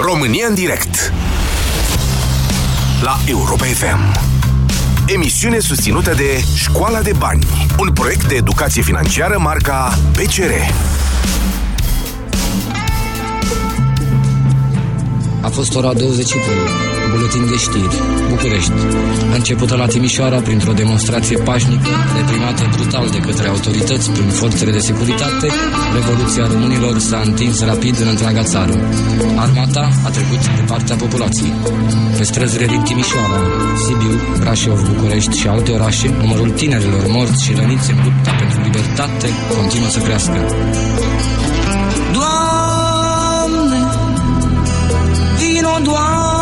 România în direct. La Europa FM Emisiune susținută de Școala de Bani Un proiect de educație financiară marca PCR A fost ora 23. Buletin de știri. București. Începută la Timișoara printr-o demonstrație pașnică, reprimată brutal de către autorități prin forțele de securitate, Revoluția Românilor s-a întins rapid în întreaga țară. Armata a trecut de partea populației. Pe străzile din Timișoara, Sibiu, Brașov, București și alte orașe, numărul tinerilor morți și răniți în lupta pentru libertate continuă să crească. Doamne, vino, Doamne,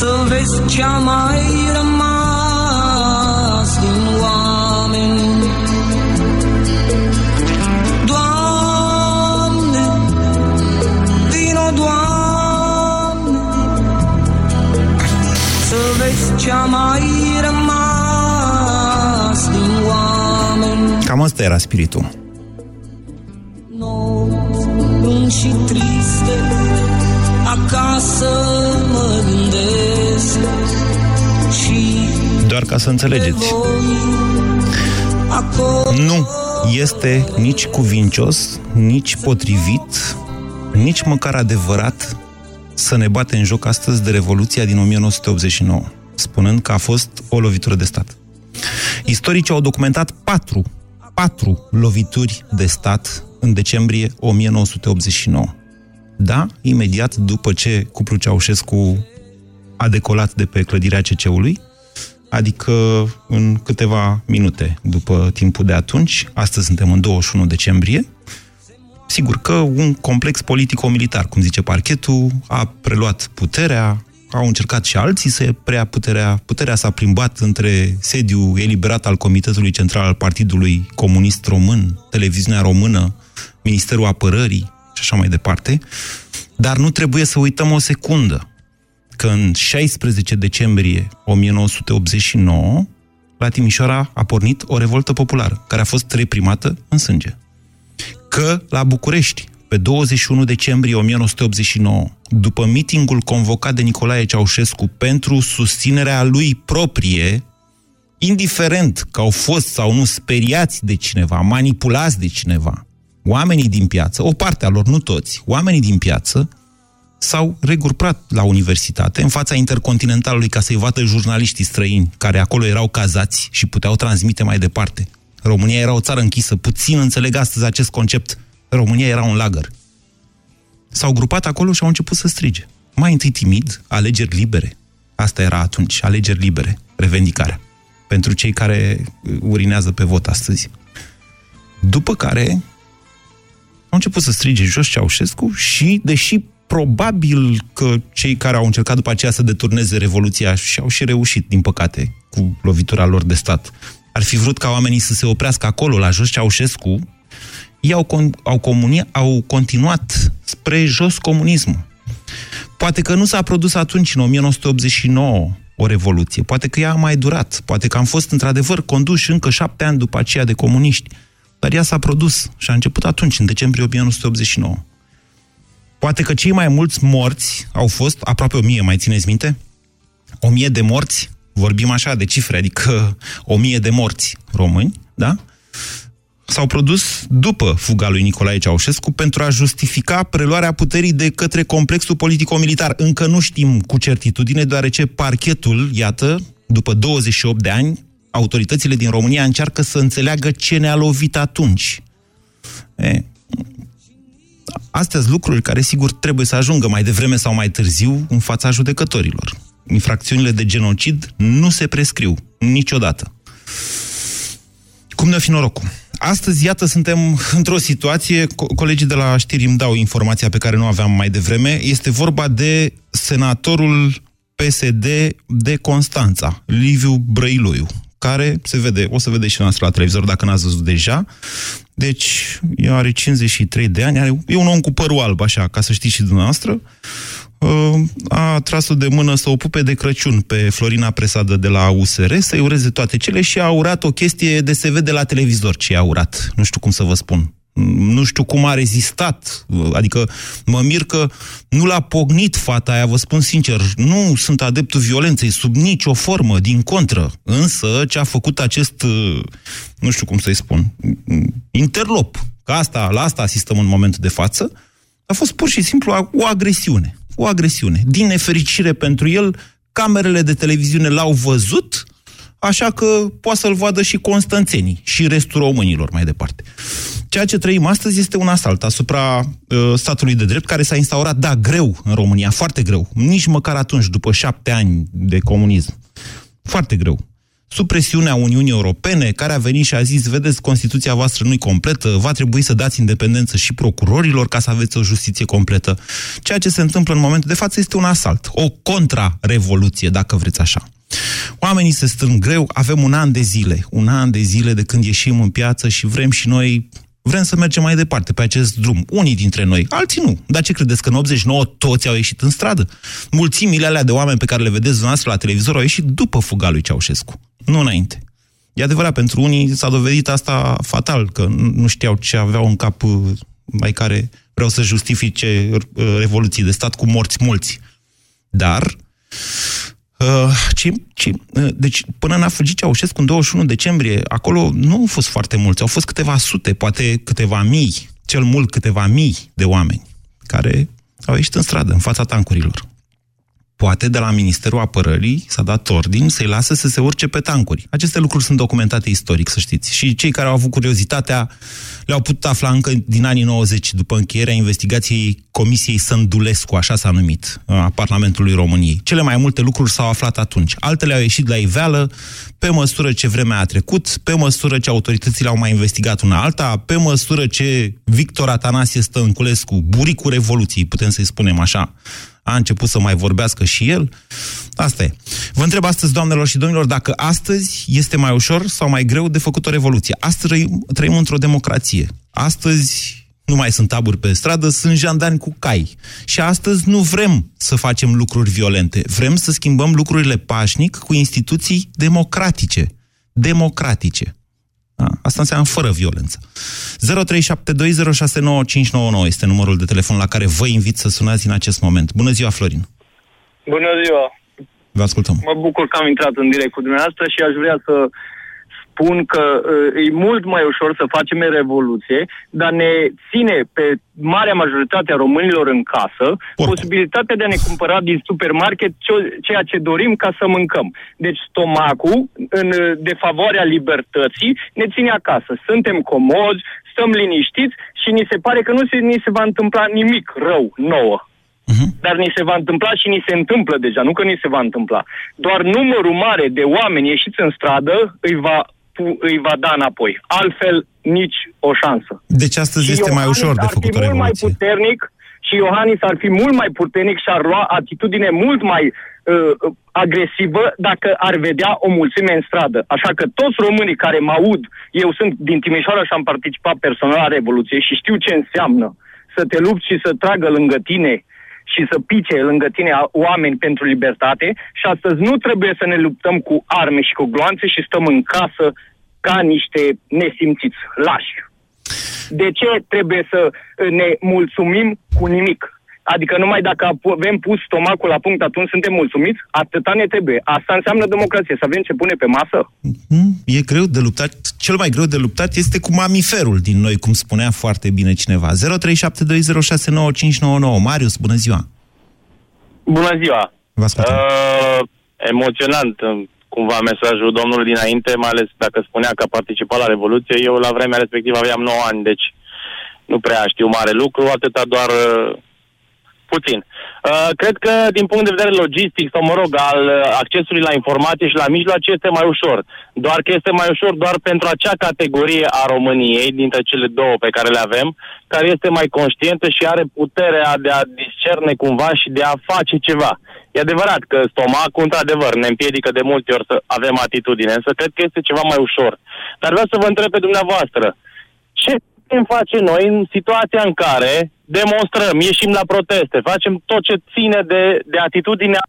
să vezi ce-a mai rămas din oameni. Doamne, vino, Doamne, să vezi ce-a mai rămas din oameni. Cam asta era spiritul. nopți lungi și triste Acasă mă gândesc Și Doar ca să înțelegeți. voi Acolo Nu este nici cuvincios, nici potrivit, nici măcar adevărat să ne bate în joc astăzi de Revoluția din 1989, spunând că a fost o lovitură de stat. Istoricii au documentat patru, patru lovituri de stat în decembrie 1989. Da, imediat după ce cuplu Ceaușescu a decolat de pe clădirea CC-ului, adică în câteva minute după timpul de atunci, astăzi suntem în 21 decembrie, sigur că un complex politico-militar, cum zice parchetul, a preluat puterea, au încercat și alții să preia puterea. Puterea s-a plimbat între sediul eliberat al Comitetului Central al Partidului Comunist Român, televiziunea română, Ministerul Apărării și așa mai departe. Dar nu trebuie să uităm o secundă că în 16 decembrie 1989, la Timișoara a pornit o revoltă populară, care a fost reprimată în sânge. Că la București, pe 21 decembrie 1989, după mitingul convocat de Nicolae Ceaușescu pentru susținerea lui proprie, indiferent că au fost sau nu speriați de cineva, manipulați de cineva, oamenii din piață, o parte a lor, nu toți, oamenii din piață, s-au regrupat la universitate, în fața intercontinentalului, ca să-i vadă jurnaliștii străini, care acolo erau cazați și puteau transmite mai departe. România era o țară închisă, puțin înțeleg astăzi acest concept. România era un lagăr. S-au grupat acolo și au început să strige. Mai întâi timid, alegeri libere. Asta era atunci, alegeri libere, revendicarea. Pentru cei care urinează pe vot astăzi. După care au început să strige jos Ceaușescu și, deși probabil că cei care au încercat după aceea să deturneze Revoluția și au și reușit, din păcate, cu lovitura lor de stat, ar fi vrut ca oamenii să se oprească acolo, la jos Ceaușescu, ei au, con- au, comunia, au continuat spre jos comunismul. Poate că nu s-a produs atunci, în 1989, o revoluție. Poate că ea a mai durat. Poate că am fost, într-adevăr, conduși încă șapte ani după aceea de comuniști. Dar ea s-a produs și a început atunci, în decembrie 1989. Poate că cei mai mulți morți au fost, aproape o mie, mai țineți minte? O mie de morți, vorbim așa de cifre, adică o mie de morți români, da? S-au produs după fuga lui Nicolae Ceaușescu pentru a justifica preluarea puterii de către complexul politico-militar. Încă nu știm cu certitudine, deoarece parchetul, iată, după 28 de ani, autoritățile din România încearcă să înțeleagă ce ne-a lovit atunci. E, astea sunt lucruri care, sigur, trebuie să ajungă mai devreme sau mai târziu în fața judecătorilor. Infracțiunile de genocid nu se prescriu niciodată. Cum ne fi norocul? Astăzi, iată, suntem într-o situație, co- colegii de la știri îmi dau informația pe care nu aveam mai devreme, este vorba de senatorul PSD de Constanța, Liviu Brăiloiu, care se vede, o să vedeți și noastră la televizor dacă n-ați văzut deja. Deci, el are 53 de ani, are, e un om cu părul alb, așa, ca să știți și dumneavoastră. Uh, A tras-o de mână să o pupe de Crăciun pe Florina Presadă de la USR, să-i ureze toate cele și a urat o chestie de se vede la televizor ce a urat. Nu știu cum să vă spun. Nu știu cum a rezistat. Adică mă mir că nu l-a pognit fata aia, vă spun sincer. Nu sunt adeptul violenței sub nicio formă, din contră. Însă ce a făcut acest, nu știu cum să-i spun, interlop, că asta, la asta asistăm în momentul de față, a fost pur și simplu o agresiune. O agresiune. Din nefericire pentru el, camerele de televiziune l-au văzut, așa că poate să-l vadă și constanțenii și restul românilor mai departe. Ceea ce trăim astăzi este un asalt asupra uh, statului de drept, care s-a instaurat, da, greu în România, foarte greu. Nici măcar atunci, după șapte ani de comunism. Foarte greu. Sub presiunea Uniunii Europene, care a venit și a zis, vedeți, Constituția voastră nu-i completă, va trebui să dați independență și procurorilor ca să aveți o justiție completă. Ceea ce se întâmplă în momentul de față este un asalt, o contra-revoluție, dacă vreți așa. Oamenii se strâng greu, avem un an de zile, un an de zile de când ieșim în piață și vrem și noi vrem să mergem mai departe pe acest drum. Unii dintre noi, alții nu. Dar ce credeți, că în 89 toți au ieșit în stradă? Mulțimile alea de oameni pe care le vedeți dumneavoastră la televizor au ieșit după fuga lui Ceaușescu, nu înainte. E adevărat, pentru unii s-a dovedit asta fatal, că nu știau ce aveau în cap uh, mai care vreau să justifice uh, revoluții de stat cu morți mulți. Dar Uh, ci, ci, uh, deci, până n-a fugit Ceaușescu în 21 decembrie, acolo nu au fost foarte mulți, au fost câteva sute, poate câteva mii, cel mult câteva mii de oameni care au ieșit în stradă, în fața tancurilor. Poate de la Ministerul Apărării s-a dat ordin să-i lasă să se urce pe tancuri. Aceste lucruri sunt documentate istoric, să știți. Și cei care au avut curiozitatea le-au putut afla încă din anii 90, după încheierea investigației Comisiei Sândulescu, așa s-a numit, a Parlamentului României. Cele mai multe lucruri s-au aflat atunci. Altele au ieșit la iveală pe măsură ce vremea a trecut, pe măsură ce autoritățile au mai investigat una alta, pe măsură ce Victor Atanasie Stănculescu, buricul Revoluției, putem să-i spunem așa, a început să mai vorbească și el. Asta e. Vă întreb astăzi, doamnelor și domnilor, dacă astăzi este mai ușor sau mai greu de făcut o revoluție. Astăzi trăim, trăim într-o democrație. Astăzi nu mai sunt taburi pe stradă, sunt jandani cu cai. Și astăzi nu vrem să facem lucruri violente. Vrem să schimbăm lucrurile pașnic cu instituții democratice. Democratice. Da? Asta înseamnă fără violență. 0372069599 este numărul de telefon la care vă invit să sunați în acest moment. Bună ziua, Florin! Bună ziua! Vă ascultăm. Mă bucur că am intrat în direct cu dumneavoastră și aș vrea să spun că uh, e mult mai ușor să facem revoluție, dar ne ține pe marea majoritate a românilor în casă Oricum. posibilitatea de a ne cumpăra din supermarket ceea ce dorim ca să mâncăm. Deci stomacul, în defavoarea libertății, ne ține acasă. Suntem comozi, stăm liniștiți și ni se pare că nu se, ni se va întâmpla nimic rău nouă. Uh-huh. Dar ni se va întâmpla și ni se întâmplă deja, nu că ni se va întâmpla. Doar numărul mare de oameni ieșiți în stradă îi va îi va da înapoi. Altfel, nici o șansă. Deci astăzi și este Iohannis mai ușor de făcut o revoluție. mai puternic și Iohannis ar fi mult mai puternic și ar lua atitudine mult mai uh, agresivă dacă ar vedea o mulțime în stradă. Așa că toți românii care mă aud, eu sunt din Timișoara și am participat personal la Revoluție și știu ce înseamnă să te lupți și să tragă lângă tine și să pice lângă tine oameni pentru libertate și astăzi nu trebuie să ne luptăm cu arme și cu gloanțe și stăm în casă ca niște nesimțiți, lași. De ce trebuie să ne mulțumim cu nimic? Adică numai dacă avem pus stomacul la punct, atunci suntem mulțumiți? Atâta ne trebuie. Asta înseamnă democrație, să avem ce pune pe masă. Mm, e greu de luptat. Cel mai greu de luptat este cu mamiferul din noi, cum spunea foarte bine cineva. 0372069599. Marius, bună ziua! Bună ziua! Vă ascultăm. Uh, emoționant cumva mesajul domnului dinainte, mai ales dacă spunea că a participat la Revoluție. Eu la vremea respectivă aveam 9 ani, deci nu prea știu mare lucru, atâta doar uh, puțin. Uh, cred că din punct de vedere logistic sau, mă rog, al uh, accesului la informație și la mijloace este mai ușor. Doar că este mai ușor doar pentru acea categorie a României, dintre cele două pe care le avem, care este mai conștientă și are puterea de a discerne cumva și de a face ceva. E adevărat că stomacul, într-adevăr, ne împiedică de multe ori să avem atitudine, însă cred că este ceva mai ușor. Dar vreau să vă întreb pe dumneavoastră, ce putem face noi în situația în care demonstrăm, ieșim la proteste, facem tot ce ține de, de atitudinea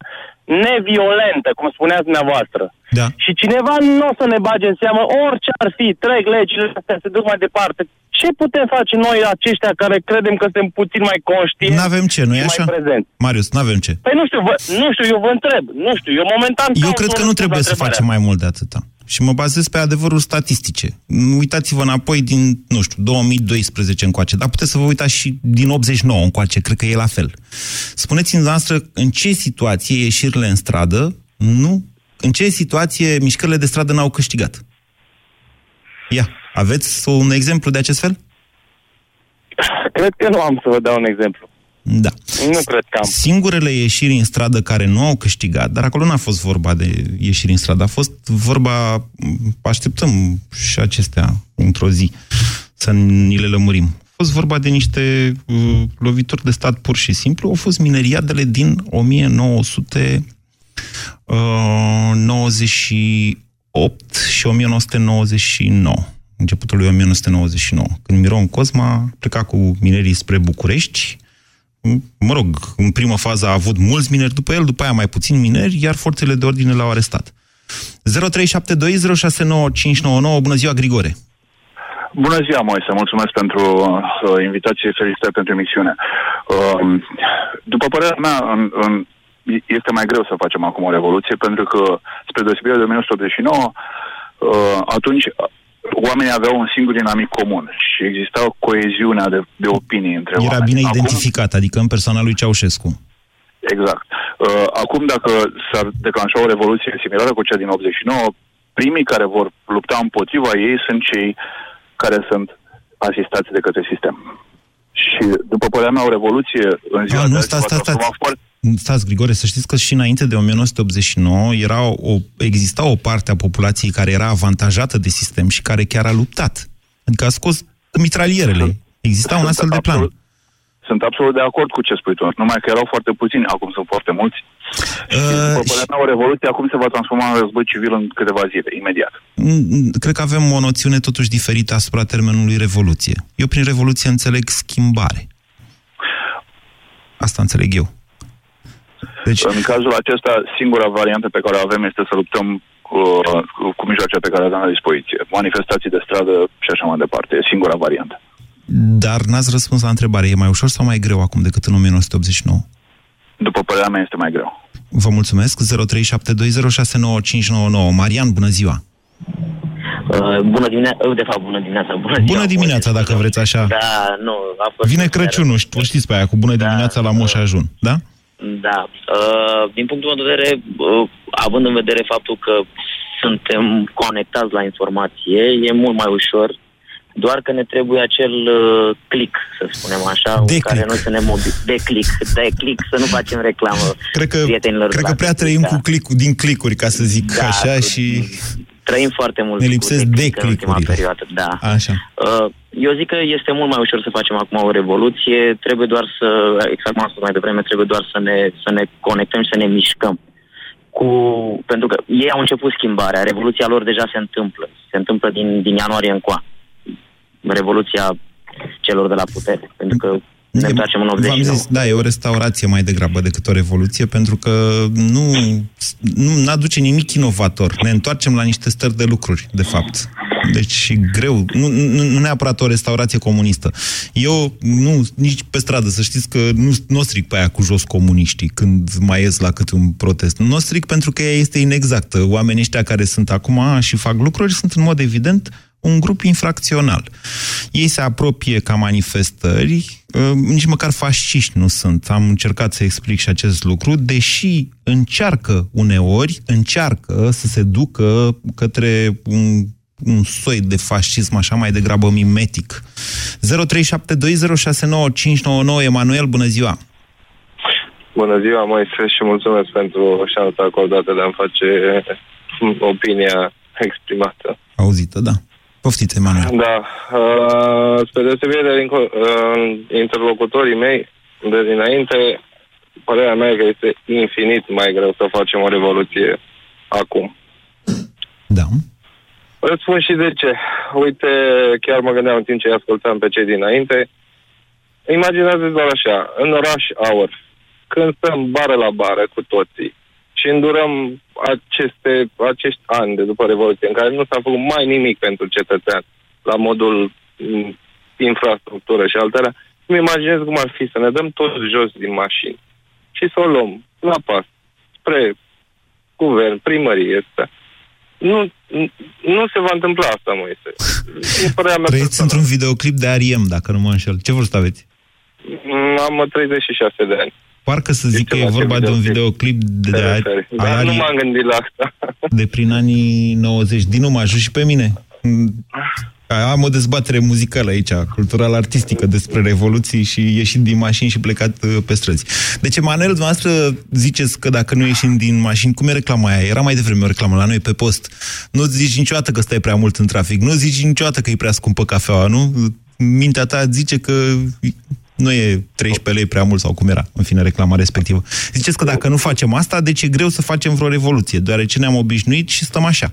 neviolentă, cum spuneați dumneavoastră. Da. Și cineva nu o să ne bage în seamă orice ar fi, trec legile astea, se duc mai departe. ce putem face noi aceștia care credem că suntem puțin mai conștienți Nu avem ce, nu e și așa? mai prezenți? Marius, nu avem ce. Păi nu știu, vă, nu știu, eu vă întreb. Nu știu, eu momentan... Eu caut cred un că nu răspuns trebuie la să întrebarea. facem mai mult de atâta. Și mă bazez pe adevăruri statistice. Uitați-vă înapoi din, nu știu, 2012 încoace, dar puteți să vă uitați și din 89 încoace, cred că e la fel. Spuneți-mi, noastră, în ce situație ieșirile în stradă nu... În ce situație mișcările de stradă n-au câștigat? Ia, aveți un exemplu de acest fel? Cred că nu am să vă dau un exemplu. Da. Nu cred că am. Singurele ieșiri în stradă care nu au câștigat, dar acolo n-a fost vorba de ieșiri în stradă, a fost vorba, așteptăm și acestea într-o zi să ni le lămurim. A fost vorba de niște uh, lovituri de stat pur și simplu, au fost mineriadele din 1998 și 1999 începutul lui 1999, când Miron Cosma pleca cu minerii spre București, mă rog, în prima fază a avut mulți mineri după el, după aia mai puțin mineri, iar forțele de ordine l-au arestat. 0372069599, bună ziua, Grigore! Bună ziua, Moise, mulțumesc pentru uh, invitație, felicitări pentru emisiune. Uh, după părerea mea, în, în, este mai greu să facem acum o revoluție, pentru că, spre deosebire de 1989, uh, atunci oamenii aveau un singur dinamic comun și exista o coeziune de, de opinii între Era oameni. bine Acum- identificat, adică în persoana lui Ceaușescu. Exact. Uh, acum, dacă s-ar declanșa o revoluție similară cu cea din 89, primii care vor lupta împotriva ei sunt cei care sunt asistați de către sistem. Și, după părerea mea, o revoluție în ziua Ah, nu, de azi stați, va stați, transforma stați. foarte... Stați, Grigore, să știți că și înainte de 1989 era o, exista o parte a populației care era avantajată de sistem și care chiar a luptat. Adică a scos mitralierele. Exista un astfel de plan. Absolut- Sunt absolut de acord cu ce spui tu, numai că erau foarte puțini, acum sunt foarte mulți. Și, Uh, după și- părerea mea, o revoluție acum se va transforma în război civil în câteva zile, imediat. Mm, Cred că avem o noțiune totuși diferită asupra termenului revoluție. Eu prin revoluție înțeleg schimbare. Asta înțeleg eu. Deci, În cazul acesta, singura variantă pe care o avem este să luptăm cu, cu, cu mijloace pe care le avem la dispoziție. Manifestații de stradă și așa mai departe. E singura variantă. dar n-ați răspuns la întrebare. E mai ușor sau mai greu acum decât în 1989? După părerea mea, este mai greu. Vă mulțumesc. 0372069599. Marian, bună ziua! Uh, bună dimineața, uh, de fapt, bună dimineața, bună ziua. Bună dimineața, dacă vreți așa. Da, nu, a fost... Vine o seară. Crăciunul, ști- o știți pe aia, cu bună Da, dimineața la Moș da. Ajun, da? Da. Uh, din punctul meu de vedere, uh, având în vedere faptul că suntem conectați la informație, e mult mai ușor, doar că ne trebuie acel uh, click, să spunem așa, De în care click. noi să ne mobi... De click, de click, să nu facem reclamă Cred că, prietenilor. cred de că la prea Click, trăim da. cu clicuri, din clicuri, ca să zic Da, așa, cu- și... Trăim foarte mult Ne cu lipsesc de de click în ultima click-urile. perioadă, da. Așa. Uh, Eu zic că este mult mai ușor să facem acum o revoluție, trebuie doar să, exact cum am spus mai devreme, trebuie doar să ne, să ne conectăm și să ne mișcăm. Cu, pentru că ei au început schimbarea, revoluția lor deja se întâmplă, se întâmplă din, din ianuarie încoa. Revoluția celor de la putere, pentru că ne E- întoarcem în v-am 89. zis, da, e o restaurație mai degrabă decât o revoluție, pentru că nu, nu aduce nimic inovator. Ne întoarcem la niște stări de lucruri, de fapt. Deci e greu. Nu, nu, nu neapărat o restaurație comunistă. Eu nu, nici pe stradă, să știți că nu, nu o stric pe aia cu jos comuniștii când mai ies la câte un protest. Nu o stric pentru că ea este inexactă. Oamenii ăștia care sunt acum și fac lucruri sunt în mod evident un grup infracțional. Ei se apropie ca manifestări, uh, nici măcar fasciști nu sunt. Am încercat să explic și acest lucru, deși încearcă uneori, încearcă să se ducă către un, un soi de fascism așa mai degrabă mimetic. 0372069599 Emanuel, bună ziua! Bună ziua, Moise, și mulțumesc pentru șansa acordată de a-mi face opinia exprimată. Auzită, da. Poftiți, Emanuel. Da, uh, spre deosebire de inco- uh, interlocutorii mei de dinainte, părerea mea e că este infinit mai greu să facem o revoluție acum. Da. Îți spun și de ce. Uite, chiar mă gândeam în timp ce îi ascultam pe cei dinainte. Imaginează doar așa, în rush hour, când stăm bară la bară cu toții și îndurăm aceste, acești ani de după Revoluție, în care nu s-a făcut mai nimic pentru cetățean, la modul mm, infrastructură și altele, îmi imaginez cum ar fi să ne dăm toți jos din mașini și să o luăm la pas spre guvern, primărie, este. Nu, nu se va întâmpla asta, Moise. E părerea mea Trăiți personală. într-un videoclip de R.E.M., dacă nu mă înșel. Ce vârstă aveți? Am 36 de ani. Parcă să zic că Știu e la ce vorba de un videoclip videoclip de, te de, a- referi. a Dar nu anii- m-am gândit la asta. de prin anii 90. Dinu, mă ajut și pe mine. Mm, Am o dezbatere muzicală aici, cultural-artistică, despre revoluții și ieșit din mașini și plecat uh, pe străzi. Deci, Manel, dumneavoastră ziceți că dacă nu ieșim din mașini, cum e reclama aia? Era mai devreme o reclamă la noi pe post. Nu zici niciodată că stai prea mult în trafic, nu zici niciodată că e prea scumpă cafeaua, nu? Mintea ta zice că nu e 13 lei prea mult sau cum era, în fine, reclama respectivă. Ziceți că dacă nu facem asta, deci e greu să facem vreo revoluție, deoarece ne-am obișnuit și stăm așa.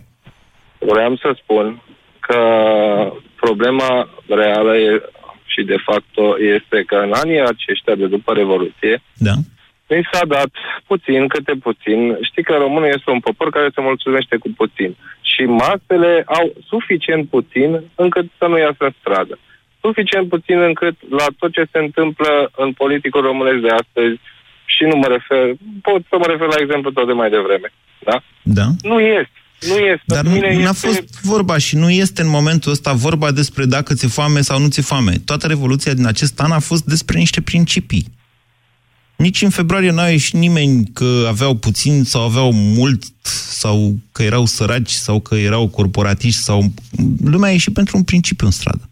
Vreau să spun că problema reală e, și de fapt este că în anii aceștia de după Revoluție Da? mi s-a dat puțin câte puțin. Știi că românul este un popor care se mulțumește cu puțin. Și masele au suficient puțin încât să nu iasă în stradă. Suficient puțin încât la tot ce se întâmplă în politicul românesc de astăzi, și nu mă refer, pot să mă refer la exemplu tot de mai devreme. Da? Da? Nu este. Nu este. Dar Pentru nu mine n-a este... fost vorba și nu este în momentul ăsta vorba despre dacă ți-e foame sau nu ți-e foame. Toată revoluția din acest an a fost despre niște principii. Nici în februarie n-a ieșit nimeni că aveau puțin sau aveau mult sau că erau săraci sau că erau corporatiști sau... Lumea a ieșit pentru un principiu în stradă.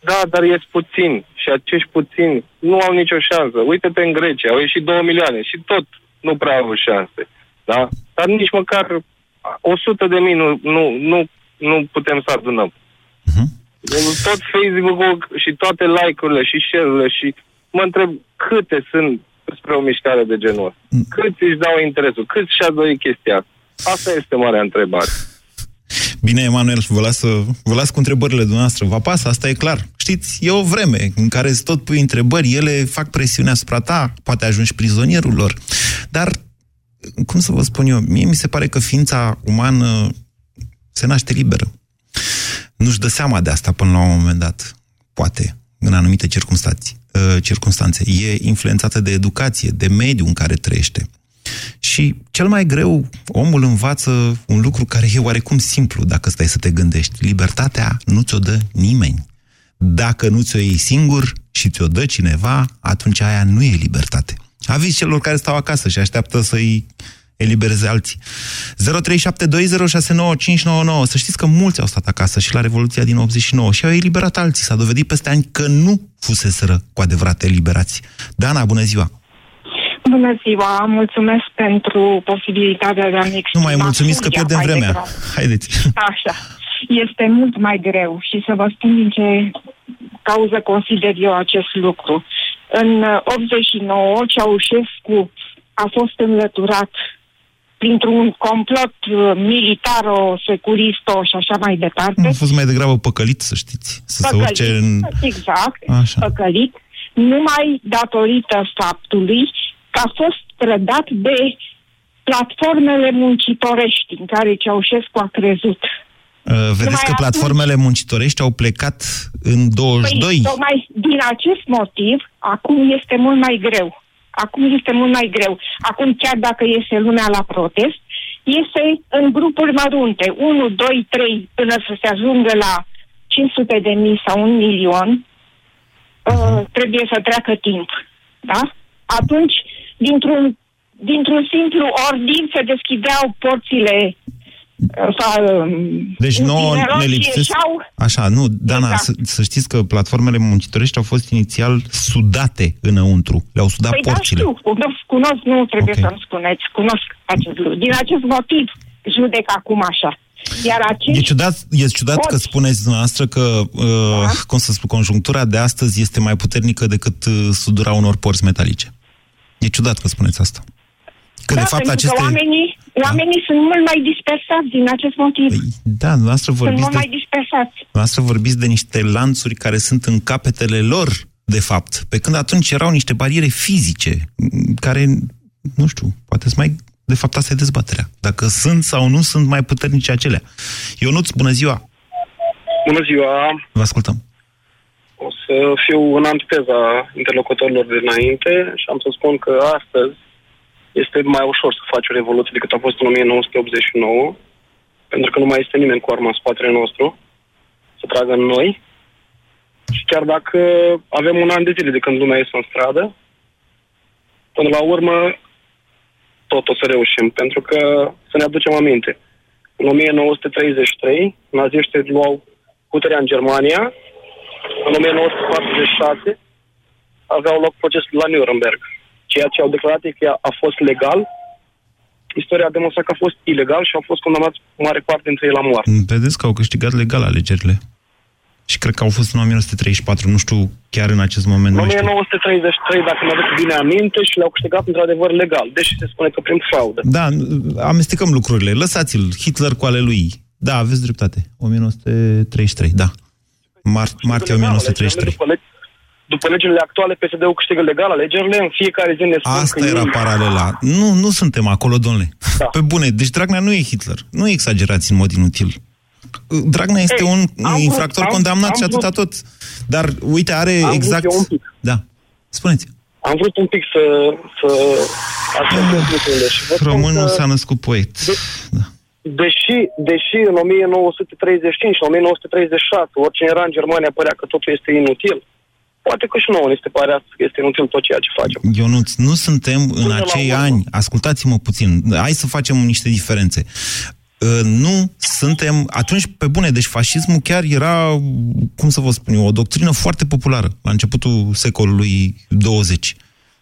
Da, dar ies puțin și acești puțini nu au nicio șansă. Uite-te în Grecia, au ieșit 2 milioane și tot nu prea au șanse. Da? Dar nici măcar 100 de mii nu, nu, nu, nu putem să adunăm. Mhm. Tot Facebook-ul și toate like-urile și share-urile și mă întreb câte sunt spre o mișcare de genul ăsta. Câți își dau interesul? Câți și-a dorit chestia asta? Asta este marea întrebare. Bine, Emanuel, vă las, să- vă las cu întrebările dumneavoastră. Vă pasă, asta e clar. Știți, e o vreme în care îți tot pui întrebări, ele fac presiune asupra ta, poate ajungi prizonierul lor. Dar, cum să vă spun eu, mie mi se pare că ființa umană se naște liberă. Nu-și dă seama de asta până la un moment dat. Poate, în anumite circunstanțe. circunstanțe. E influențată de educație, de mediul în care trăiește. Și cel mai greu, omul învață un lucru care e oarecum simplu, dacă stai să te gândești. Libertatea nu ți-o dă nimeni. Dacă nu ți-o iei singur și ți-o dă cineva, atunci aia nu e libertate. Aviți celor care stau acasă și așteaptă să-i elibereze alții. 0372069599. Să știți că mulți au stat acasă și la Revoluția din 89 și au eliberat alții. S-a dovedit peste ani că nu fuseseră cu adevărat eliberați. Dana, bună ziua! Bună ziua, mulțumesc pentru posibilitatea de a-mi exprima Nu mai mulțumiți că furia pierdem mai vremea. degrabă. Haideți! Așa. Este mult mai greu și să vă spun din ce cauză consider eu acest lucru. În uh, 89, Ceaușescu a fost înlăturat printr-un complot uh, militar-securist și așa mai departe. A fost mai degrabă păcălit, să știți. Să se urce în... Exact, Așa. păcălit, numai datorită faptului că a fost trădat de platformele muncitorești în care Ceaușescu a crezut. Uh, Vedeți Numai că atunci- platformele muncitorești au plecat în 22. Păi, tocmai din acest motiv, acum este mult mai greu. Acum este mult mai greu. Acum, chiar dacă iese lumea la protest, iese în grupuri mărunte, 1, 2, 3, până să se ajungă la 500 de mii sau un milion, uh, trebuie să treacă timp. Da? Atunci, dintr-un, dintr-un simplu ordin se deschideau porțile uh, sau, um, Deci nouă generoși ne lipsesc... ieșeau Așa, nu, Dana, Exact. să, să știți că platformele muncitorești au fost inițial sudate înăuntru. Le-au sudat Păi da, porcile. știu, cunosc, cunosc, nu trebuie Ok. să-mi spuneți, cunosc acest lucru. Din acest motiv judec acum așa. Iar E acești... ciudat, e ciudat că Porci. spuneți dumneavoastră că, uh, Da. cum să spun, conjunctura de astăzi este mai puternică decât uh, sudura unor porți metalice. E ciudat că spuneți asta. Că da, de fapt pentru aceste... că oamenii, oamenii sunt mult mai dispersați din acest motiv. Păi, da, dumneavoastră sunt vorbiți mult de mai dispersați. Noastră vorbiți de niște lanțuri care sunt în capetele lor, de fapt. Pe când atunci erau niște bariere fizice, m, care, nu știu, poate să mai... De fapt, asta e dezbaterea. Dacă sunt sau nu sunt mai puternice acelea. Ionuț, bună ziua! Bună ziua! Vă ascultăm. O să fiu în antiteza interlocutorilor de înainte și am să spun că astăzi este mai ușor să faci o revoluție decât a fost în 1989, pentru că nu mai este nimeni cu arma în spatele nostru să tragă în noi. Și chiar dacă avem un an de zile de când lumea este în stradă, până la urmă tot o să reușim, pentru că să ne aducem aminte. În 1933, naziștii luau puterea în Germania, în 1946 aveau loc procesul la Nuremberg. Ceea ce au declarat că a fost legal, istoria a demonstrat că a fost ilegal și au fost condamnați mare parte dintre ei la moarte. Vedeți că au câștigat legal alegerile. Și cred că au fost în 1934, nu știu chiar în acest moment. În 1933, dacă mă aduc bine aminte, și le-au câștigat într-adevăr legal, deși se spune că prin fraudă. Da, amestecăm lucrurile. Lăsați-l, Hitler cu ale lui. Da, aveți dreptate. 1933, da. Mar- martie 1933. După, lege, după legile actuale, PSD-ul câștigă legal alegerile, în fiecare zi ne spun Asta că era ei- paralela. Nu, nu suntem acolo, domnule. Da. Pe bune, deci Dragnea nu e Hitler. Nu exagerați în mod inutil. Dragnea este Ei, un am vrut- infractor am- condamnat am și atâta vrut- tot. Dar, uite, are Am vrut exact... eu un pic. Da. Spuneți. Am vrut un pic să, să ascultăm lucrurile și vă spun Românul că, s-a născut poet. Da. Deși, deși în 1935 și 1936 oricine era în Germania părea că totul este inutil, poate că și nouă ne se pare astăzi că este inutil tot ceea ce facem. Ionuț, nu suntem în Până la acei urmă. ani, ascultați-mă puțin, hai să facem niște diferențe. Uh, Nu suntem, atunci, pe bune, deci fascismul chiar era, cum să vă spun eu, o doctrină foarte populară la începutul secolului 20.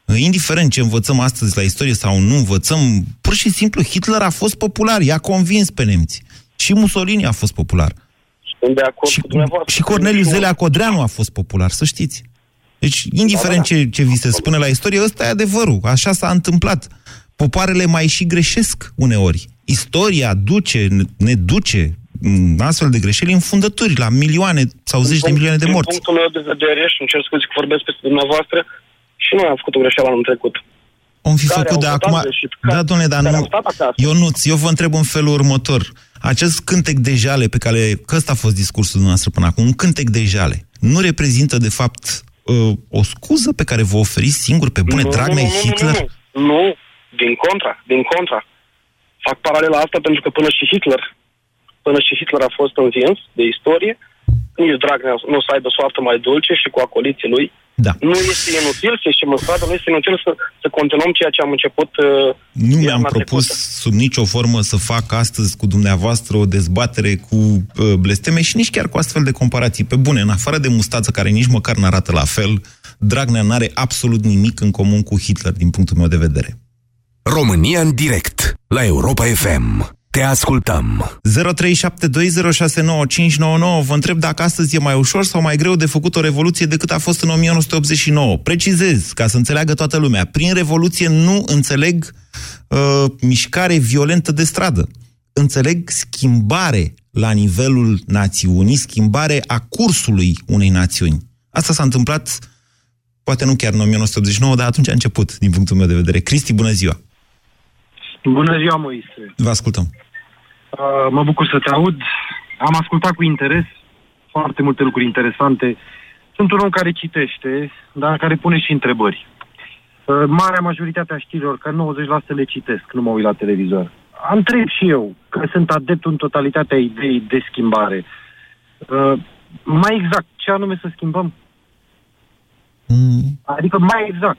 Uh, Indiferent ce învățăm astăzi la istorie sau nu învățăm, pur și simplu Hitler a fost popular, i-a convins pe nemți. Și Mussolini a fost popular. Sunt de acord Și, cu dumneavoastră. și Corneliu Zelea Codreanu a fost popular, să știți. Deci, indiferent Da, da, da. ce, ce vi se spune la istorie, ăsta e adevărul. Așa s-a întâmplat. Popoarele mai și greșesc uneori. Istoria duce, ne duce în astfel de greșeli în fundături, la milioane sau zeci de milioane de Din morți. punctul meu de vedere, și îmi cer scuze că vorbesc peste dumneavoastră, și noi am făcut o greșeală anul trecut. Om fi Care făcut de au votat acum... greșit, Da, care- domnule, dar care nu... au stat acasă. Ionuț, eu vă întreb în felul următor. Acest cântec de jale pe care... Că ăsta a fost discursul dumneavoastră până acum. Un cântec de jale. Nu reprezintă, de fapt, uh, o scuză pe care vă oferiți singur pe bune? Nu, Dragnea nu, e nu, Hitler? Nu, nu, nu, din contra, din contra. Fac paralela asta pentru că până și Hitler, până și Hitler a fost învins de istorie, nici Dragnea nu o să aibă soartă mai dulce și cu acoliții lui. Da. Nu este inutil să ieșim în stradă, nu este inutil să, să continuăm ceea ce am început uh, Nu mi-am iarna propus trecută. sub nicio formă să fac astăzi cu dumneavoastră o dezbatere cu uh, blesteme și nici chiar cu astfel de comparații. Pe bune, în afară de mustață, care nici măcar n-arată la fel, Dragnea n-are absolut nimic în comun cu Hitler, din punctul meu de vedere. România în direct la Europa FM. Te ascultăm. 0372069599 Vă întreb dacă astăzi e mai ușor sau mai greu de făcut o revoluție decât a fost în 1989. Precizez, ca să înțeleagă toată lumea. Prin revoluție nu înțeleg uh, mișcare violentă de stradă. Înțeleg schimbare la nivelul națiunii, schimbare a cursului unei națiuni. Asta s-a întâmplat, poate nu chiar în 1989, dar atunci a început, din punctul meu de vedere. Cristi, bună ziua! Bună ziua, Moise. Vă ascultăm. Uh, mă bucur să te aud. Am ascultat cu interes foarte multe lucruri interesante. Sunt un om care citește, dar care pune și întrebări. Uh, marea majoritate a știrilor, că 90% le citesc, nu mă uit la televizor. Întreb și eu, că sunt adept în totalitatea ideii de schimbare. Uh, mai exact, ce anume să schimbăm? Mm. Adică mai exact.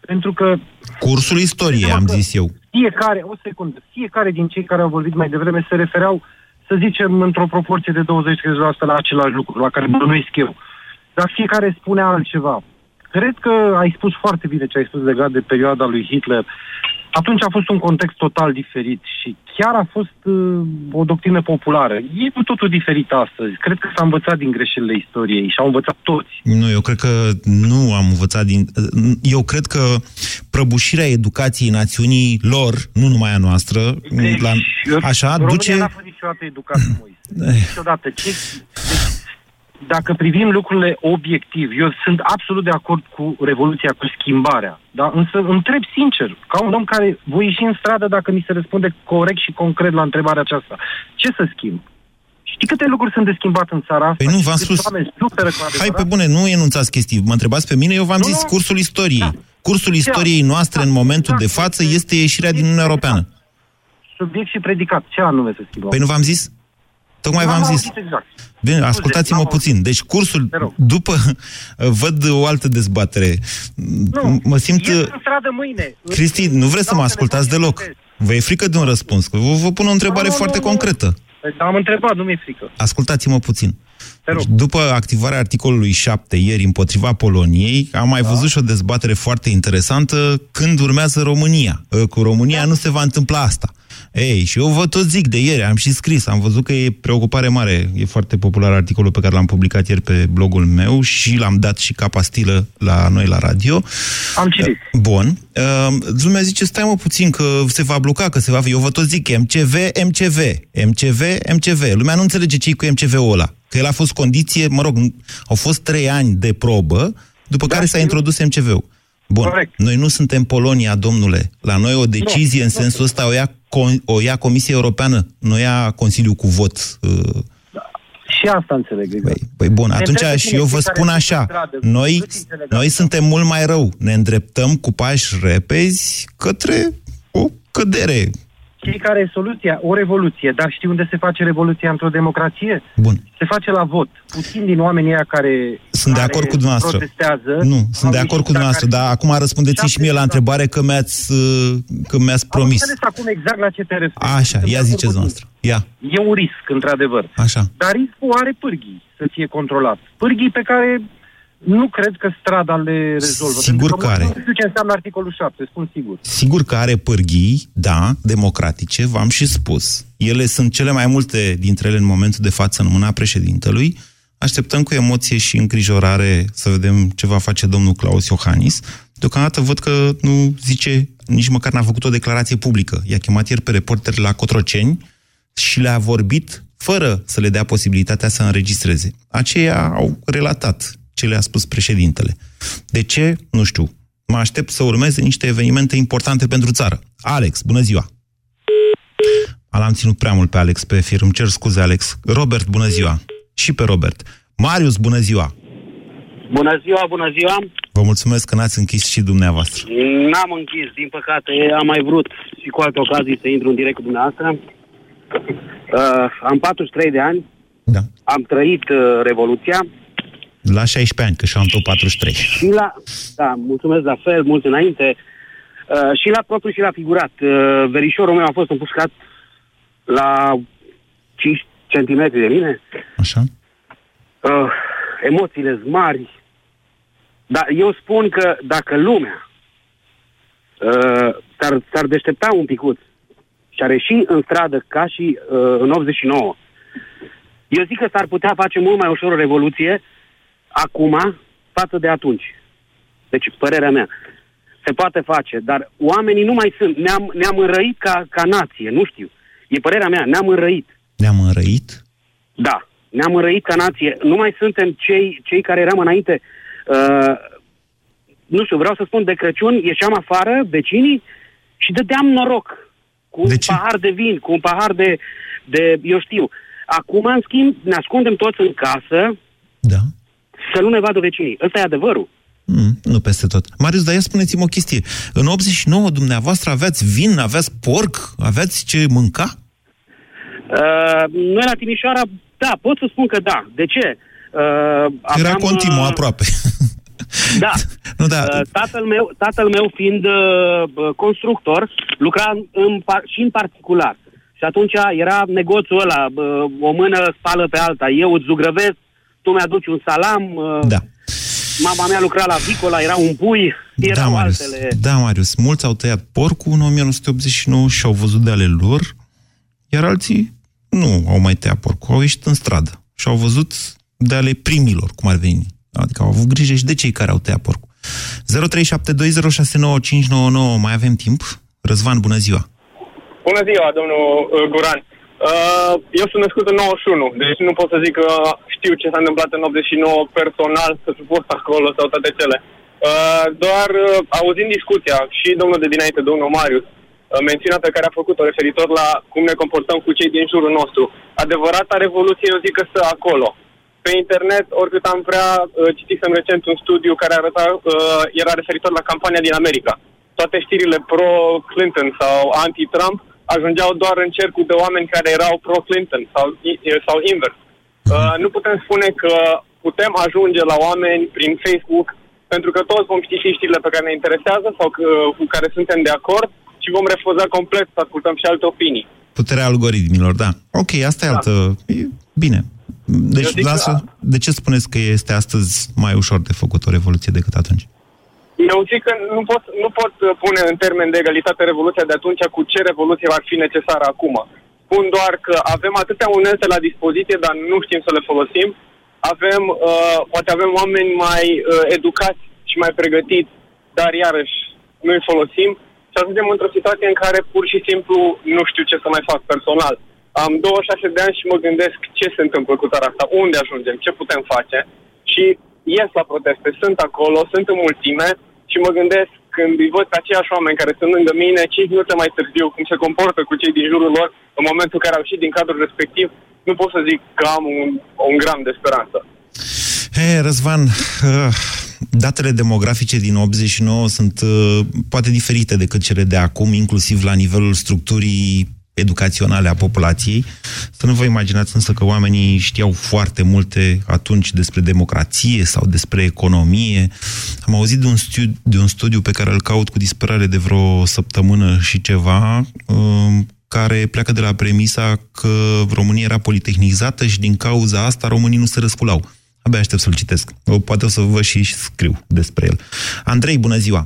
Pentru că Cursul istoriei, Seama am că zis eu. Fiecare, o secundă, fiecare din cei care au vorbit mai devreme se refereau, să zicem, într-o proporție de 20-30% la același lucru, la care bănuiesc eu. Dar fiecare spune altceva. Cred că ai spus foarte bine ce ai spus legat de perioada lui Hitler. Atunci a fost un context total diferit și chiar a fost uh, o doctrină populară. E cu totul diferit astăzi. Cred că s-a învățat din greșelile istoriei și au învățat toți. Nu, eu cred că nu am învățat din... Eu cred că prăbușirea educației națiunii lor, nu numai a noastră, la, eu- așa, România duce... n-a fost niciodată educată, Moise. Eh, Niciodată. Ce, deci, dacă privim lucrurile obiectiv, eu sunt absolut de acord cu revoluția, cu schimbarea. Da? Însă întreb sincer, ca un om care voi ieși în stradă dacă mi se răspunde corect și concret la întrebarea aceasta. Ce să schimb? Știi câte lucruri sunt de schimbat în țara asta? Păi nu, Și v-am câți spus. oameni suferă cu Hai adevărat? pe bune, nu enunțați chestii. Mă întrebați pe mine, eu v-am Nu, zis nu. cursul istoriei. Da. Cursul istoriei noastre în momentul de Exact. față este ieșirea din Uniunea Europeană. Subiect și predicat. Ce anume să schimbăm? Păi nu v-am zis? Tocmai N-am v-am zis. auzit Exact. Bine, ascultați-mă n-am puțin. Deci cursul, Te rog. după, văd o altă dezbatere. Nu, mă simt... ies în stradă mâine. Cristi, nu vreți să mă Dau ascultați telefon deloc. și Vă e frică de un răspuns? Că Vă, vă pun o întrebare Nu, nu, foarte nu, nu. concretă. Păi, Am întrebat, nu mi-e frică. Ascultați-mă puțin. Te rog. Deci, După activarea articolului 7 ieri împotriva Poloniei, am mai văzut și o dezbatere foarte interesantă când urmează România. Ă, Cu România nu se va întâmpla asta. Ei, și eu vă tot zic de ieri, am și scris, am văzut că e preocupare mare. E foarte popular articolul pe care l-am publicat ieri pe blogul meu și l-am dat și ca pastilă la noi la radio. Am citit. Bun. Uh, lumea zice, stai mă puțin, că se va bloca, că se va... Eu vă tot zic, MCV, MCV, MCV, MCV. Lumea nu înțelege ce cu MCV-ul ăla. Că el a fost condiție, mă rog, au fost trei ani de probă, după care s-a știu. introdus MCV-ul. Bun. Corect. Noi nu suntem Polonia, domnule. La noi o decizie în sensul ăsta o ia, con- o ia Comisia Europeană, nu ia Consiliul cu vot. Uh, Și asta înțeleg, exact. Păi, păi bun, Ne atunci întrebe și cine eu vă cei care spun sunt așa, în stradă, noi, cât înțeleg noi asta? suntem mult mai rău, ne îndreptăm cu pași repezi către o cădere. Știi care e soluția? O revoluție. Dar știi unde se face revoluția într-o democrație? Bun, Se face la vot. Puțin din oamenii ăia care sunt de care acord cu dumneavoastră. protestează, Nu, au sunt de acord cu ieșit, dumneavoastră, care- dar acum răspundeți și mie la 70%. întrebare că mi-ați, uh, că mi-ați Am promis. înțeles acum exact la ce te referi. Așa, Sunt de ia acord ziceți cu noastră. Ia, tine. E un risc, într-adevăr. așa. Dar riscul are pârghii să fie controlat. Pârghii pe care nu cred că strada le rezolvă. Sigur Pentru că are. Nu știu ce înseamnă articolul 7, spun sigur. Sigur că are pârghii, da, democratice, v-am și spus. Ele sunt cele mai multe dintre ele în momentul de față în mâna președintelui. Așteptăm cu emoție și îngrijorare să vedem ce va face domnul Claus Iohannis. Deocamdată văd că nu zice, nici măcar n-a făcut o declarație publică. I-a chemat ieri pe reporteri la Cotroceni și le-a vorbit fără să le dea posibilitatea să înregistreze. Aceia au relatat ce le-a spus președintele. De ce? Nu știu. Mă aștept să urmeze niște evenimente importante pentru țară. Alex, bună ziua! L-am ținut prea mult pe Alex pe fir, îmi cer scuze, Alex. Robert, bună ziua! Și pe Robert. Marius, bună ziua! Bună ziua, bună ziua! Vă mulțumesc că n-ați închis și dumneavoastră. N-am închis, din păcate, am mai vrut și cu alte ocazii să intru în direct cu dumneavoastră. Uh, am 43 de ani, Da. am trăit uh, Revoluția La 16 ani, că și-am tot 43. și la... Da, mulțumesc la fel, mult înainte. Uh, și la propriu și la figurat. Uh, verișorul meu a fost împușcat la 5 cm de mine. Așa? uh, emoțiile sunt mari. Dar eu spun că dacă lumea uh, s-ar, s-ar deștepta un picuț și ar ieși în stradă ca și uh, în 89, eu zic că s-ar putea face mult mai ușor o revoluție acum față de atunci. Deci, părerea mea, se poate face, dar oamenii nu mai sunt. Ne-am, ne-am înrăit ca, ca nație, nu știu. E părerea mea, ne-am înrăit. Ne-am înrăit? Da, ne-am înrăit ca nație. Nu mai suntem cei, cei care eram înainte. Uh, nu știu, vreau să spun, de Crăciun ieșeam afară, vecinii, și dădeam noroc. Cu un De ce? pahar de vin, cu un pahar de, de, eu știu. Acum, în schimb, ne ascundem toți în casă Da. să nu ne vadă vecinii. Ăsta e adevărul. Mm, nu peste tot. Marius, dar ia spuneți-mi o chestie. În 89 dumneavoastră aveați vin, aveați porc, aveați ce mânca? Uh, noi la Timișoara, da, pot să spun că da. De ce? Uh, Era aveam, continuu uh, aproape. Da. nu, da. Uh, tatăl, meu, tatăl meu fiind uh, bă, constructor, lucra în, par- și în particular. Și atunci era negoțul ăla, bă, o mână spală pe alta. Eu îți zugrăvesc, tu mi-aduci un salam. Uh, Da. Mama mea lucra la Vicola, era un pui, erau da, Marius. altele. Da, Marius. Mulți au tăiat porcul în 1989 și au văzut de ale lor, iar alții nu au mai tăiat porcul, au ieșit în stradă și au văzut de ale primilor, cum ar veni. Adică au avut grijă și de cei care au tăiat porcul. 0372069599, mai avem timp? Răzvan, bună ziua! Bună ziua, domnul uh, Guran. Uh, eu sunt născut în 91, deci nu pot să zic că știu ce s-a întâmplat în 89 personal, să fi fost acolo sau toate cele. Uh, doar uh, auzind discuția și domnul de dinainte, domnul Marius, uh, mențiunea pe care a făcut-o referitor la cum ne comportăm cu cei din jurul nostru. Adevărata revoluție, eu zic că stă acolo. Pe internet, oricât am vrea, uh, citisem recent un studiu care arăta, uh, era referitor la campania din America. Toate știrile pro-Clinton sau anti-Trump ajungeau doar în cercul de oameni care erau pro-Clinton sau, i- sau invers. Uh, nu putem spune că putem ajunge la oameni prin Facebook pentru că toți vom ști și știrile pe care ne interesează sau că, cu care suntem de acord și vom refuza complet să ascultăm și alte opinii. Puterea algoritmilor, da. Ok, asta e altă... E bine. Deci, Eu zic lasă, că- de ce spuneți că este astăzi mai ușor de făcut o revoluție decât atunci? Eu zic că nu pot, nu pot uh, pune în termen de egalitate revoluția de atunci cu ce revoluție ar fi necesară acum. Spun doar că avem atâtea unelte la dispoziție, dar nu știm să le folosim. Avem, uh, poate avem oameni mai uh, educați și mai pregătiți, dar iarăși nu îi folosim și ajungem într-o situație în care pur și simplu nu știu ce să mai fac personal. Am 26 de ani și mă gândesc ce se întâmplă cu țara asta, unde ajungem, ce putem face și ies la proteste, sunt acolo, sunt în mulțime și mă gândesc când îi văd pe aceiași oameni care sunt lângă mine, 5 minute mai târziu, cum se comportă cu cei din jurul lor în momentul în care au ieșit din cadrul respectiv, nu pot să zic că am un, un gram de speranță. He, Răzvan, uh, datele demografice din 89 sunt uh, poate diferite decât cele de acum, inclusiv la nivelul structurii educaționale a populației. Să nu vă imaginați însă că oamenii știau foarte multe atunci despre democrație sau despre economie. Am auzit de un, studiu, de un studiu pe care îl caut cu disperare de vreo săptămână și ceva, uh, care pleacă de la premisa că România era politehnizată și din cauza asta românii nu se răsculau. Abia aștept să-l citesc. O, poate o să vă și scriu despre el. Andrei, bună ziua!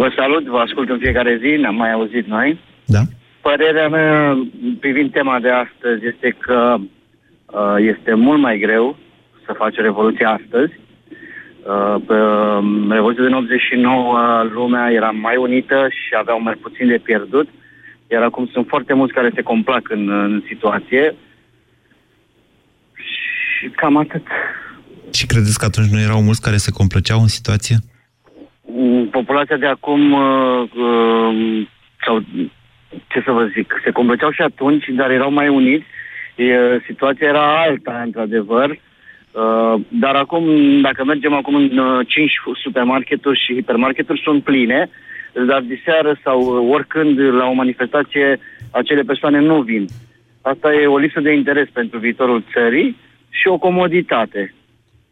Vă salut, vă ascult în fiecare zi, ne-am mai auzit noi. Da? Părerea mea privind tema de astăzi este că uh, este mult mai greu să faci revoluția astăzi. Uh, pe um, Revoluția din 89 lumea era mai unită și aveau mai puțin de pierdut, iar acum sunt foarte mulți care se complac în, în situație și cam atât. Și credeți că atunci nu erau mulți care se complăceau în situație? Mm, Populația de acum, uh, uh, sau ce să vă zic, se complăceau și atunci, dar erau mai uniți. E, situația era alta, într-adevăr. Uh, dar acum, dacă mergem acum în uh, 5 supermarketuri și hipermarketuri, sunt pline, dar diseară sau uh, oricând la o manifestație, acele persoane nu vin. Asta e o lipsă de interes pentru viitorul țării și o comoditate.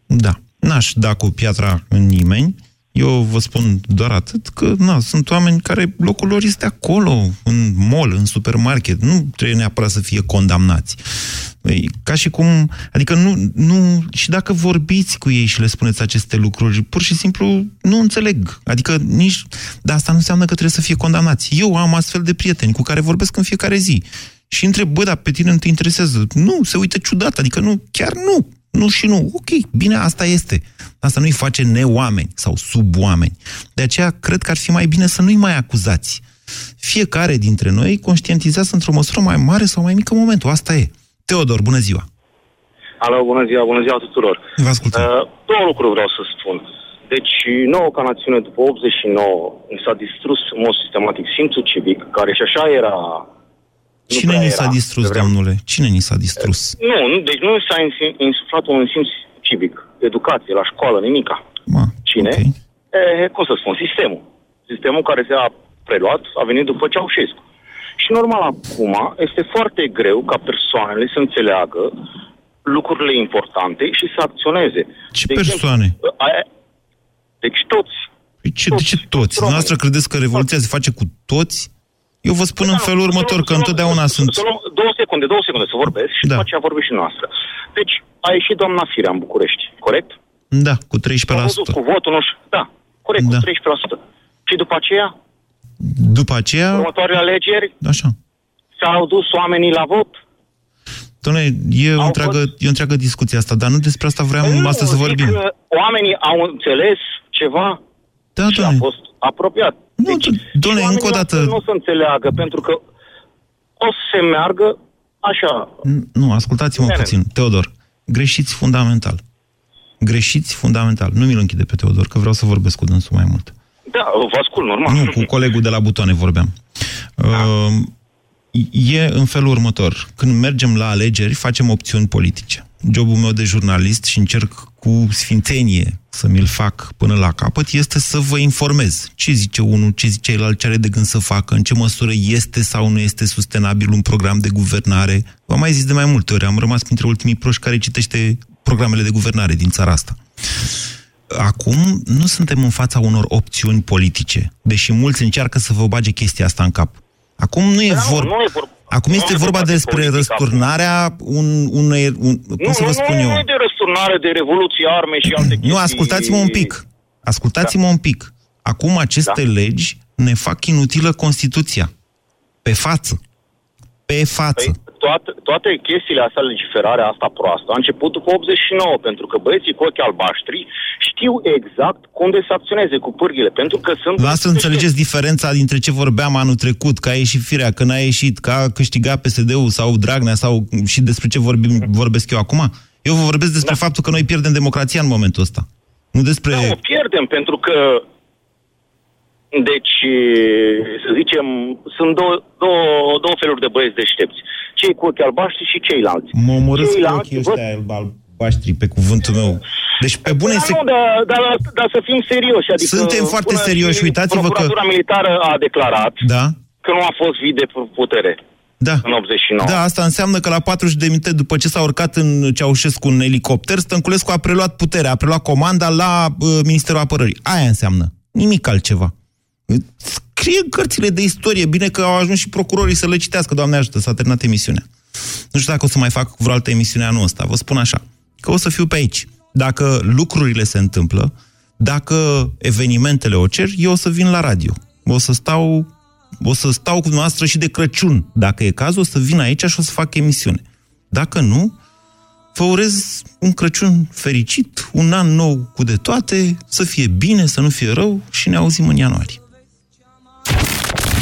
Da. N-aș da cu piatra în nimeni. Eu vă spun doar atât că na, sunt oameni care locul lor este acolo, în mall, în supermarket. Nu trebuie neapărat să fie condamnați. E ca și cum, adică nu, nu, și dacă vorbiți cu ei și le spuneți aceste lucruri, pur și simplu nu înțeleg. Adică nici, dar asta nu înseamnă că trebuie să fie condamnați. Eu am astfel de prieteni cu care vorbesc în fiecare zi și întreb, bă, dar pe tine nu te interesează? Nu, se uită ciudat, adică nu, chiar nu. Nu și nu. Ok, bine, asta este. Asta nu-i face neoameni sau suboameni. De aceea, cred că ar fi mai bine să nu-i mai acuzați. Fiecare dintre noi conștientizează într-o măsură mai mare sau mai mică momentul. Asta e. Teodor, bună ziua! Alo, bună ziua, bună ziua tuturor. Vă ascultăm. Uh, două lucruri vreau să spun. Deci, nouă ca națiune, după 89, ni s-a distrus în mod sistematic simțul civic, care și așa era... nu Cine prea ni era s-a distrus, pe vremea- domnule? Cine ni s-a distrus? Nu, nu, deci nu s-a insi- insuflat un simț civic, educație, la școală, nimica. Ma, Cine? okay. E, cum să spun, sistemul. Sistemul care s-a preluat a venit după Ceaușescu. Și normal acum este foarte greu ca persoanele să înțeleagă lucrurile importante și să acționeze. Ce De persoane? Exemplu, aia, deci toți. Păi ce, de ce toți? Noastră credeți că revoluția se face cu toți? Eu vă spun în felul următor, că întotdeauna sunt... Să luăm două secunde, două secunde să vorbesc și după aceea vorbesc și noastră. Deci, a ieșit doamna Firea în București, corect? Da, cu 13%. A văzut cu votul, nu știu. Da, corect, Da. cu 13%. Și după aceea, După aceea, următoarele alegeri, așa. s-au dus oamenii la vot. Doamne, e o, întreagă, e o întreagă discuție asta, dar nu despre asta vreau Nu, astăzi să zic vorbim. că Oamenii au înțeles ceva Da, și a fost apropiat. Nu, deci, doamne, și încă o oamenii dată- Nu o să înțeleagă, pentru că o să se meargă așa. N- Nu, ascultați-mă Bine. puțin. Teodor, greșiți fundamental. Greșiți fundamental. Nu mi-l închide pe Teodor, că vreau să vorbesc cu dânsul mai mult. Da, vă ascult, normal. Nu, cu colegul de la butoane vorbeam. Uh, e în felul următor. Când mergem la alegeri, facem opțiuni politice. Jobul meu de jurnalist și încerc cu sfințenie să mi-l fac până la capăt este să vă informez ce zice unul, ce zice celălalt, ce are de gând să facă, în ce măsură este sau nu este sustenabil un program de guvernare. V-am mai zis de mai multe ori, am rămas printre ultimii proști care citește programele de guvernare din țara asta. Acum nu suntem în fața unor opțiuni politice, deși mulți încearcă să vă bage chestia asta în cap. Acum nu e, vor... nu e vorba. Acum este nu vorba despre politică răsturnarea un, unei... Un, cum Nu, să vă nu, spun nu, eu? nu e de răsturnare, de revoluție, arme și alte chestii. Nu, ascultați-mă un pic. Ascultați-mă un pic. Acum aceste Da. legi ne fac inutilă Constituția. Pe față. Pe față. Păi, toate, toate chestiile astea, legiferarea asta proastă, a început după 89, pentru că băieții cu ochi albaștri știu exact cum de să acționeze cu pârghile, pentru că sunt... Lasă să înțelegeți diferența dintre ce vorbeam anul trecut, că a ieșit firea, că n-a ieșit, că a câștigat PSD-ul sau Dragnea sau și despre ce vorbim, vorbesc eu acum. Eu vă vorbesc despre faptul că noi pierdem democrația în momentul ăsta. Nu despre... Da, o pierdem, pentru că deci, să zicem, sunt două, două, două feluri de băieți deștepți. Cei cu ochi albaștri și ceilalți. Mă omorâți cu Ceilalți ochii văd- ăștia albaștri, pe cuvântul meu. Deci, pe bune, Da, se... nu, dar, dar, dar să fim serioși. Adică Suntem foarte până serioși, și uitați-vă că- Procuratura militară a declarat Da? că nu a fost vid de putere Da. în 89. Da, asta înseamnă că la 40 de minute după ce s-a urcat în Ceaușescu în elicopter, Stănculescu a preluat puterea, a preluat comanda la uh, Ministerul Apărării. Aia înseamnă. Nimic altceva. Scrie în cărțile de istorie. Bine că au ajuns și procurorii să le citească. Doamne ajută, s-a terminat emisiunea. Nu știu dacă o să mai fac vreo altă emisiune anul ăsta. Vă spun așa, că o să fiu pe aici. Dacă lucrurile se întâmplă, dacă evenimentele o cer, eu o să vin la radio. O să stau, o să stau cu dumneavoastră și de Crăciun. Dacă e cazul, o să vin aici și o să fac emisiune. Dacă nu, vă urez un Crăciun fericit, un an nou cu de toate, să fie bine, să nu fie rău și ne auzim în ianuarie.